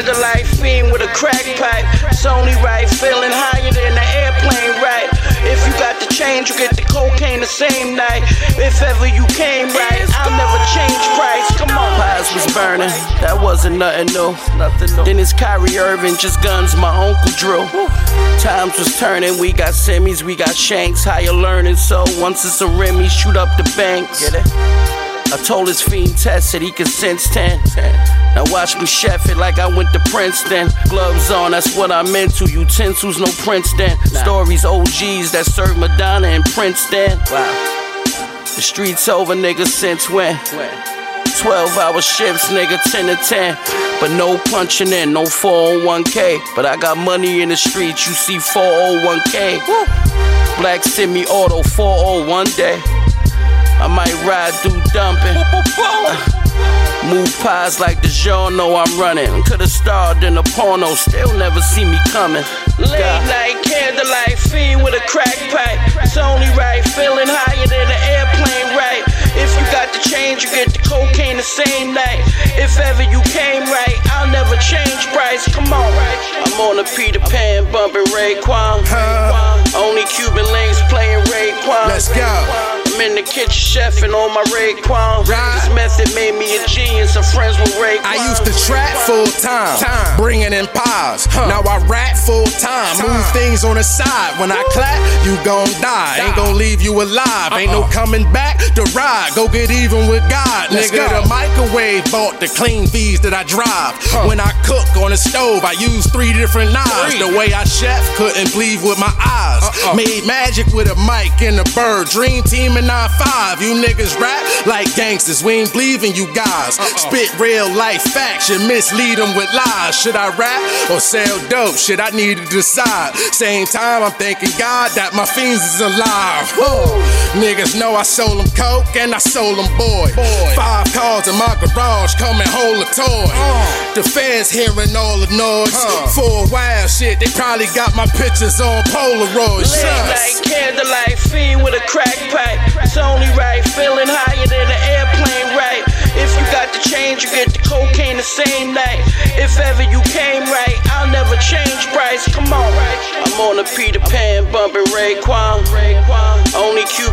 candlelight fiend with a crack pipe. It's only right, feeling higher than the airplane, right? If you got the change, you get the cocaine the same night. If ever you came right, I'll never change price. Come on. Pies was burning, that wasn't nothing new. Nothing new. Then it's Kyrie Irving, just guns my uncle drew. Times was turning, we got semis, we got shanks, higher learning. So once it's a Remy, shoot up the banks. Get it? I told his fiend test that he could sense 10. Now watch me chef it like I went to Princeton. Gloves on, that's what I'm into. Utensils, no Princeton. Stories, OGs that serve Madonna in Princeton. Wow. The streets over, nigga, since when? 12 hour shifts, nigga, 10 to 10. But no punching in, no 401k. But I got money in the streets, you see 401k. Black semi auto, 401 day. I might ride through dumping. Uh, Move pies like the know I'm running. Could've starred in a porno, still never see me coming. Late night candlelight fiend with a crack pipe. It's only right, feeling higher than an airplane, right? If you got the change, you get the cocaine the same night. If ever you came right, I'll never change price. Come on, I'm on a Peter Pan bumping Raekwon. Only Cuban links playing Raekwon. Let's go. I'm in the kitchen chef and on my Raekwon. Right. This method made me a genius. I'm friends with Raekwon. I used to trap full time, time. bringing in pies. Huh. Now I rap full time. time, move things on the side. When I clap, you gon' die. die. Ain't gon' leave you alive. Uh-uh. Ain't no uh-uh. coming back to ride. Go get even with God, Let's nigga. Go. The microwave bought the clean fees that I drive. Huh. When I cook on the stove, I use three different knives. Three. The way I chef couldn't believe with my eyes. Uh-uh. Made magic with a mic and a bird. Dream team and 9-5. You niggas rap like gangsters. We ain't believing you guys. Uh-uh. Spit real life facts. You mislead them with lies. Should I rap or sell dope? Shit, I need to decide. Same time, I'm thanking God that my fiends is alive. Woo. Niggas know I sold them coke and I sold them boy. boy. Five cars in my garage, come and hold a toy. Uh. The fans hearing all the noise. Huh. For a while, shit, they probably got my pictures on Polaroid. Late night candlelight fiend with a crack pipe. Cocaine the same night. If ever you came right, I'll never change price. Come on, I'm on a Peter Pan bumping Raekwon. Only Cuban